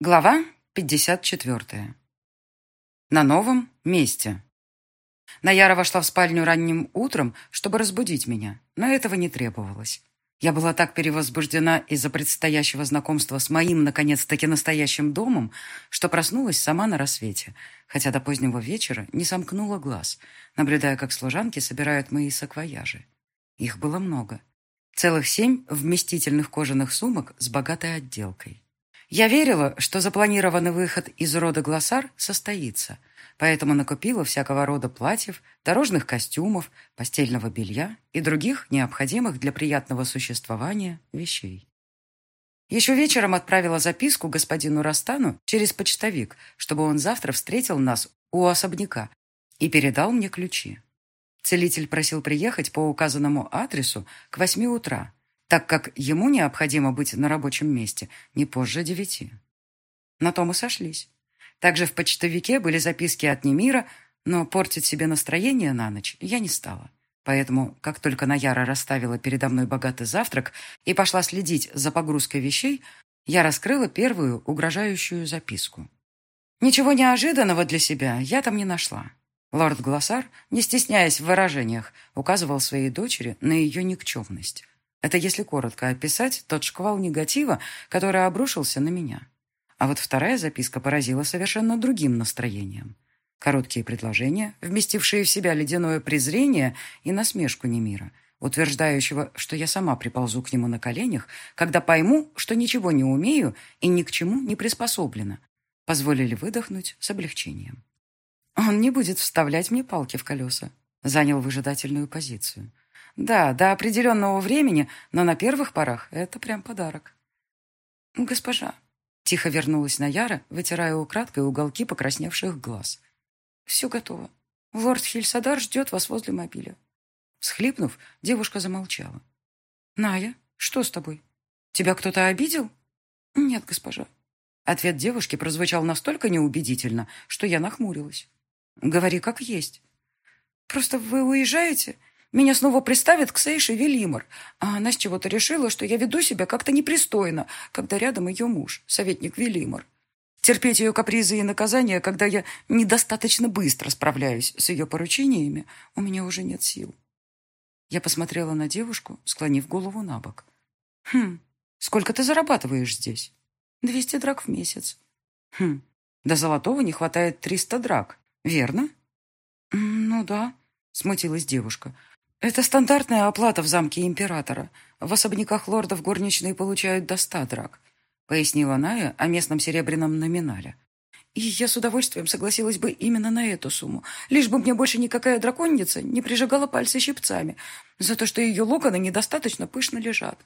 Глава 54. На новом месте. Наяра вошла в спальню ранним утром, чтобы разбудить меня, но этого не требовалось. Я была так перевозбуждена из-за предстоящего знакомства с моим, наконец-таки, настоящим домом, что проснулась сама на рассвете, хотя до позднего вечера не сомкнула глаз, наблюдая, как служанки собирают мои саквояжи. Их было много. Целых семь вместительных кожаных сумок с богатой отделкой. Я верила, что запланированный выход из рода Глоссар состоится, поэтому накупила всякого рода платьев, дорожных костюмов, постельного белья и других необходимых для приятного существования вещей. Еще вечером отправила записку господину Растану через почтовик, чтобы он завтра встретил нас у особняка и передал мне ключи. Целитель просил приехать по указанному адресу к восьми утра, так как ему необходимо быть на рабочем месте не позже девяти. На то мы сошлись. Также в почтовике были записки от Немира, но портить себе настроение на ночь я не стала. Поэтому, как только Наяра расставила передо мной богатый завтрак и пошла следить за погрузкой вещей, я раскрыла первую угрожающую записку. Ничего неожиданного для себя я там не нашла. Лорд Глоссар, не стесняясь в выражениях, указывал своей дочери на ее никчемность. Это если коротко описать тот шквал негатива, который обрушился на меня. А вот вторая записка поразила совершенно другим настроением. Короткие предложения, вместившие в себя ледяное презрение и насмешку Немира, утверждающего, что я сама приползу к нему на коленях, когда пойму, что ничего не умею и ни к чему не приспособлена, позволили выдохнуть с облегчением. Он не будет вставлять мне палки в колеса. Занял выжидательную позицию. Да, до определенного времени, но на первых порах это прям подарок. Госпожа, тихо вернулась Наяра, вытирая украдкой уголки покрасневших глаз. Все готово. Лорд Хильсадар ждет вас возле мобиля. Схлипнув, девушка замолчала. «Ная, что с тобой? Тебя кто-то обидел?» «Нет, госпожа». Ответ девушки прозвучал настолько неубедительно, что я нахмурилась. «Говори как есть». «Просто вы уезжаете? Меня снова приставят к Сейше Велимор, а она с чего-то решила, что я веду себя как-то непристойно, когда рядом ее муж, советник Велимор. Терпеть ее капризы и наказания, когда я недостаточно быстро справляюсь с ее поручениями, у меня уже нет сил. Я посмотрела на девушку, склонив голову на бок. «Хм, сколько ты зарабатываешь здесь?» «Двести драк в месяц». «Хм, до золотого не хватает триста драк, верно?» «Ну да», — смутилась девушка. Это стандартная оплата в замке императора. В особняках лордов горничные получают до ста драк, пояснила Ная о местном серебряном номинале. И я с удовольствием согласилась бы именно на эту сумму, лишь бы мне больше никакая драконница не прижигала пальцы щипцами за то, что ее локоны недостаточно пышно лежат.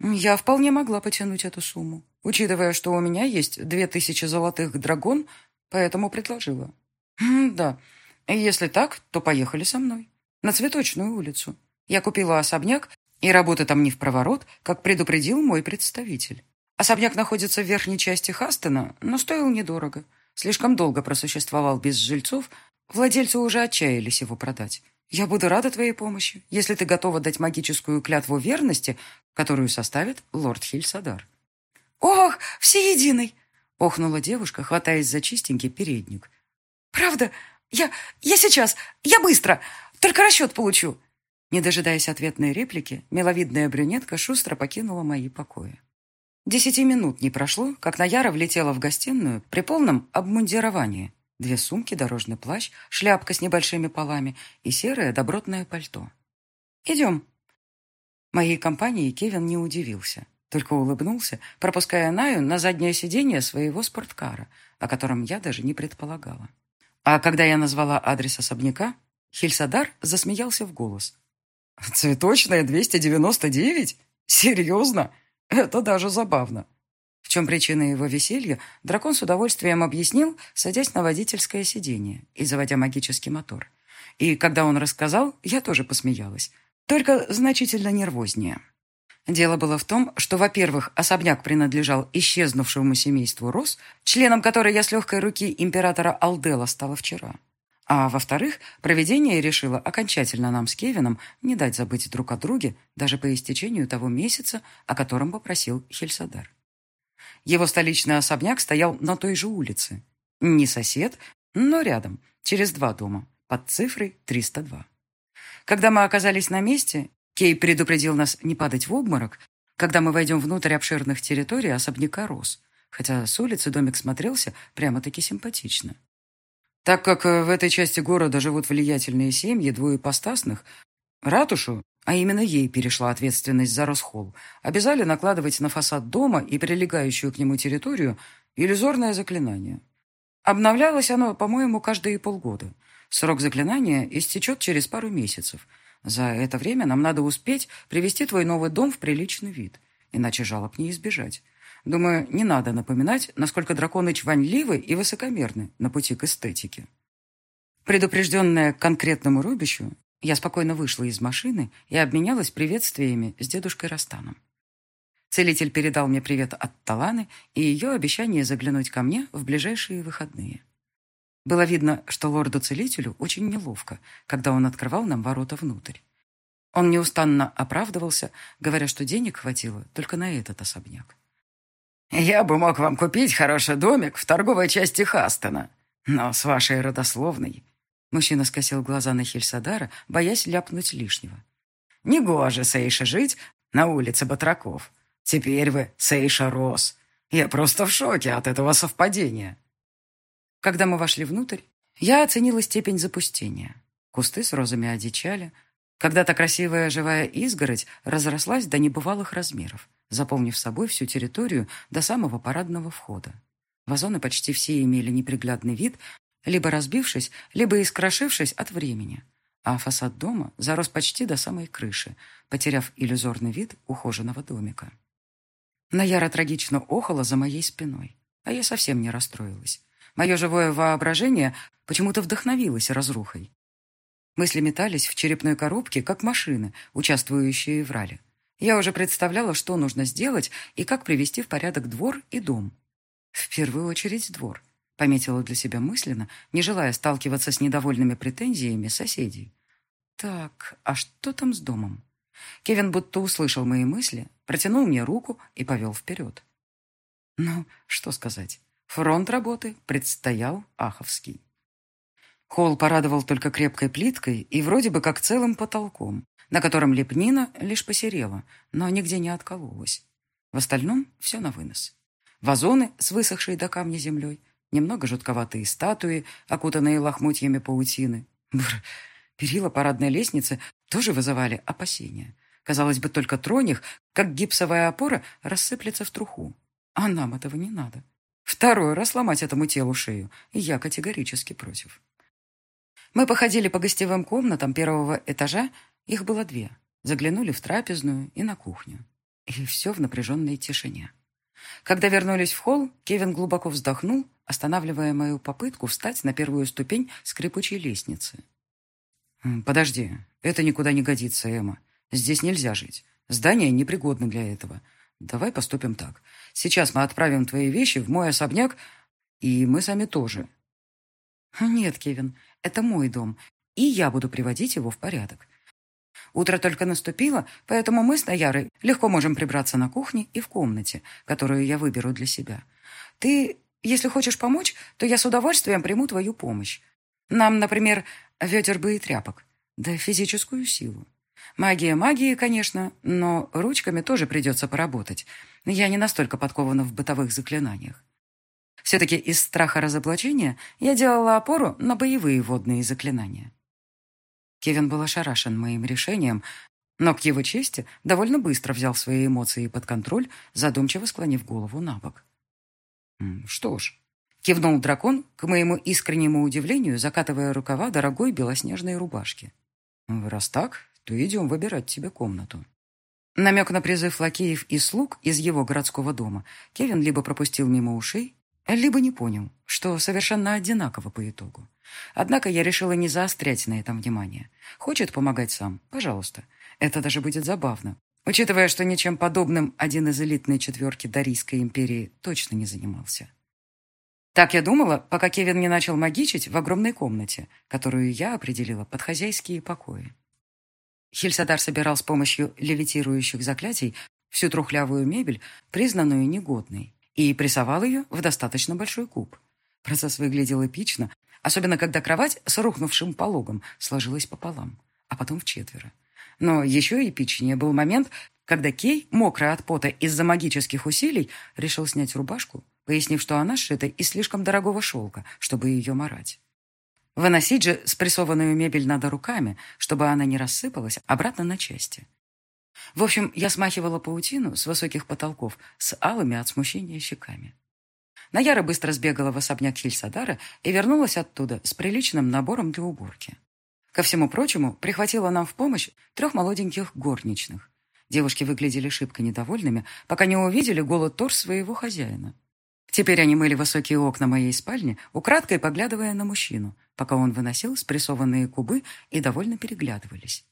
Я вполне могла потянуть эту сумму, учитывая, что у меня есть две тысячи золотых драгон, поэтому предложила. Да, если так, то поехали со мной на Цветочную улицу. Я купила особняк, и работа там не в проворот, как предупредил мой представитель. Особняк находится в верхней части Хастона, но стоил недорого. Слишком долго просуществовал без жильцов, владельцы уже отчаялись его продать. Я буду рада твоей помощи, если ты готова дать магическую клятву верности, которую составит лорд Хильсадар. «Ох, всеединый!» — охнула девушка, хватаясь за чистенький передник. «Правда? Я... я сейчас! Я быстро! Только расчет получу!» Не дожидаясь ответной реплики, миловидная брюнетка шустро покинула мои покои. Десяти минут не прошло, как Наяра влетела в гостиную при полном обмундировании. Две сумки, дорожный плащ, шляпка с небольшими полами и серое добротное пальто. «Идем». Моей компании Кевин не удивился, только улыбнулся, пропуская Наю на заднее сиденье своего спорткара, о котором я даже не предполагала. А когда я назвала адрес особняка, Хельсадар засмеялся в голос. «Цветочная 299? Серьезно? Это даже забавно». В чем причина его веселья, дракон с удовольствием объяснил, садясь на водительское сиденье и заводя магический мотор. И когда он рассказал, я тоже посмеялась, только значительно нервознее. Дело было в том, что, во-первых, особняк принадлежал исчезнувшему семейству Рос, членом которой я с легкой руки императора Алдела стала вчера. А во-вторых, проведение решило окончательно нам с Кевином не дать забыть друг о друге даже по истечению того месяца, о котором попросил Хельсадар. Его столичный особняк стоял на той же улице. Не сосед, но рядом, через два дома, под цифрой 302. Когда мы оказались на месте, Кей предупредил нас не падать в обморок, когда мы войдем внутрь обширных территорий особняка рос, хотя с улицы домик смотрелся прямо-таки симпатично. Так как э, в этой части города живут влиятельные семьи двуепостасных, ратушу, а именно ей перешла ответственность за Росхолл, обязали накладывать на фасад дома и прилегающую к нему территорию иллюзорное заклинание. Обновлялось оно, по-моему, каждые полгода. Срок заклинания истечет через пару месяцев – за это время нам надо успеть привести твой новый дом в приличный вид, иначе жалоб не избежать. Думаю, не надо напоминать, насколько драконы чванливы и высокомерны на пути к эстетике. Предупрежденная конкретному рубищу, я спокойно вышла из машины и обменялась приветствиями с дедушкой Растаном. Целитель передал мне привет от Таланы и ее обещание заглянуть ко мне в ближайшие выходные. Было видно, что лорду-целителю очень неловко, когда он открывал нам ворота внутрь. Он неустанно оправдывался, говоря, что денег хватило только на этот особняк. «Я бы мог вам купить хороший домик в торговой части Хастона, но с вашей родословной...» Мужчина скосил глаза на Хельсадара, боясь ляпнуть лишнего. «Негоже, Сейша, жить на улице Батраков. Теперь вы Сейша Рос. Я просто в шоке от этого совпадения». Когда мы вошли внутрь, я оценила степень запустения. Кусты с розами одичали. Когда-то красивая живая изгородь разрослась до небывалых размеров, заполнив собой всю территорию до самого парадного входа. Вазоны почти все имели неприглядный вид, либо разбившись, либо искрошившись от времени. А фасад дома зарос почти до самой крыши, потеряв иллюзорный вид ухоженного домика. Наяра трагично охала за моей спиной, а я совсем не расстроилась. Мое живое воображение почему-то вдохновилось разрухой. Мысли метались в черепной коробке, как машины, участвующие в ралли. Я уже представляла, что нужно сделать и как привести в порядок двор и дом. В первую очередь двор, пометила для себя мысленно, не желая сталкиваться с недовольными претензиями соседей. Так, а что там с домом? Кевин будто услышал мои мысли, протянул мне руку и повел вперед. Ну, что сказать. Фронт работы предстоял Аховский. Холл порадовал только крепкой плиткой и вроде бы как целым потолком, на котором лепнина лишь посерела, но нигде не откололась. В остальном все на вынос. Вазоны с высохшей до камня землей, немного жутковатые статуи, окутанные лохмотьями паутины. Бррр, перила парадной лестницы тоже вызывали опасения. Казалось бы, только тронь их, как гипсовая опора, рассыплется в труху. А нам этого не надо. Второй раз ломать этому телу шею, я категорически против. Мы походили по гостевым комнатам первого этажа, их было две. Заглянули в трапезную и на кухню. И все в напряженной тишине. Когда вернулись в холл, Кевин глубоко вздохнул, останавливая мою попытку встать на первую ступень скрипучей лестницы. «Подожди, это никуда не годится, Эмма. Здесь нельзя жить. Здание непригодно для этого. Давай поступим так. Сейчас мы отправим твои вещи в мой особняк, и мы сами тоже. Нет, Кевин, это мой дом, и я буду приводить его в порядок. Утро только наступило, поэтому мы с Наярой легко можем прибраться на кухне и в комнате, которую я выберу для себя. Ты, если хочешь помочь, то я с удовольствием приму твою помощь. Нам, например, ветер бы и тряпок, да физическую силу. Магия магии, конечно, но ручками тоже придется поработать. Я не настолько подкована в бытовых заклинаниях. Все-таки из страха разоблачения я делала опору на боевые водные заклинания. Кевин был ошарашен моим решением, но к его чести довольно быстро взял свои эмоции под контроль, задумчиво склонив голову на бок. «Что ж», — кивнул дракон, к моему искреннему удивлению, закатывая рукава дорогой белоснежной рубашки. «Раз так, то идем выбирать тебе комнату». Намек на призыв лакеев и слуг из его городского дома Кевин либо пропустил мимо ушей, либо не понял, что совершенно одинаково по итогу. Однако я решила не заострять на этом внимание. Хочет помогать сам? Пожалуйста. Это даже будет забавно, учитывая, что ничем подобным один из элитной четверки Дарийской империи точно не занимался. Так я думала, пока Кевин не начал магичить в огромной комнате, которую я определила под хозяйские покои. Хельсадар собирал с помощью левитирующих заклятий всю трухлявую мебель, признанную негодной, и прессовал ее в достаточно большой куб. Процесс выглядел эпично, особенно когда кровать с рухнувшим пологом сложилась пополам, а потом в четверо. Но еще эпичнее был момент, когда Кей, мокрая от пота из-за магических усилий, решил снять рубашку, пояснив, что она сшита из слишком дорогого шелка, чтобы ее морать. Выносить же спрессованную мебель надо руками, чтобы она не рассыпалась обратно на части. В общем, я смахивала паутину с высоких потолков с алыми от смущения щеками. Наяра быстро сбегала в особняк Хильсадара и вернулась оттуда с приличным набором для уборки. Ко всему прочему, прихватила нам в помощь трех молоденьких горничных. Девушки выглядели шибко недовольными, пока не увидели голый торс своего хозяина. Теперь они мыли высокие окна моей спальни, украдкой поглядывая на мужчину, пока он выносил спрессованные кубы и довольно переглядывались.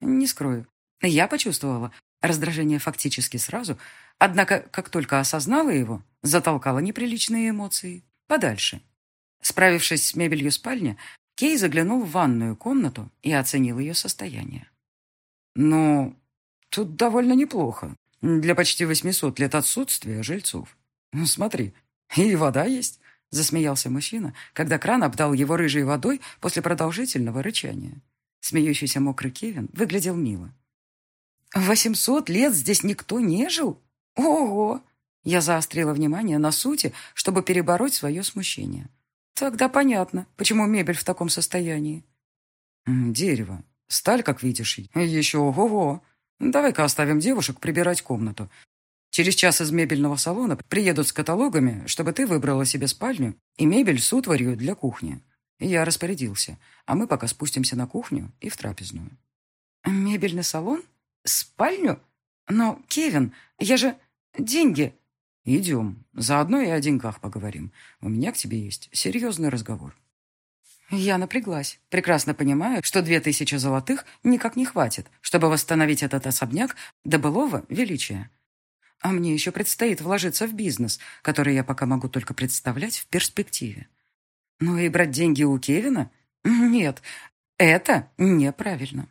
Не скрою, я почувствовала раздражение фактически сразу, однако, как только осознала его, затолкала неприличные эмоции подальше. Справившись с мебелью спальни, Кей заглянул в ванную комнату и оценил ее состояние. «Ну, тут довольно неплохо. Для почти 800 лет отсутствия жильцов. Ну, смотри, и вода есть», — засмеялся мужчина, когда кран обдал его рыжей водой после продолжительного рычания. Смеющийся мокрый Кевин выглядел мило. «Восемьсот лет здесь никто не жил? Ого!» Я заострила внимание на сути, чтобы перебороть свое смущение. Тогда понятно, почему мебель в таком состоянии. Дерево. Сталь, как видишь. Еще ого-го. Давай-ка оставим девушек прибирать комнату. Через час из мебельного салона приедут с каталогами, чтобы ты выбрала себе спальню и мебель с утварью для кухни. Я распорядился, а мы пока спустимся на кухню и в трапезную. Мебельный салон? Спальню? Но, Кевин, я же... Деньги... «Идем. Заодно и о деньгах поговорим. У меня к тебе есть серьезный разговор». Я напряглась, прекрасно понимая, что две тысячи золотых никак не хватит, чтобы восстановить этот особняк до былого величия. А мне еще предстоит вложиться в бизнес, который я пока могу только представлять в перспективе. Но и брать деньги у Кевина? Нет, это неправильно.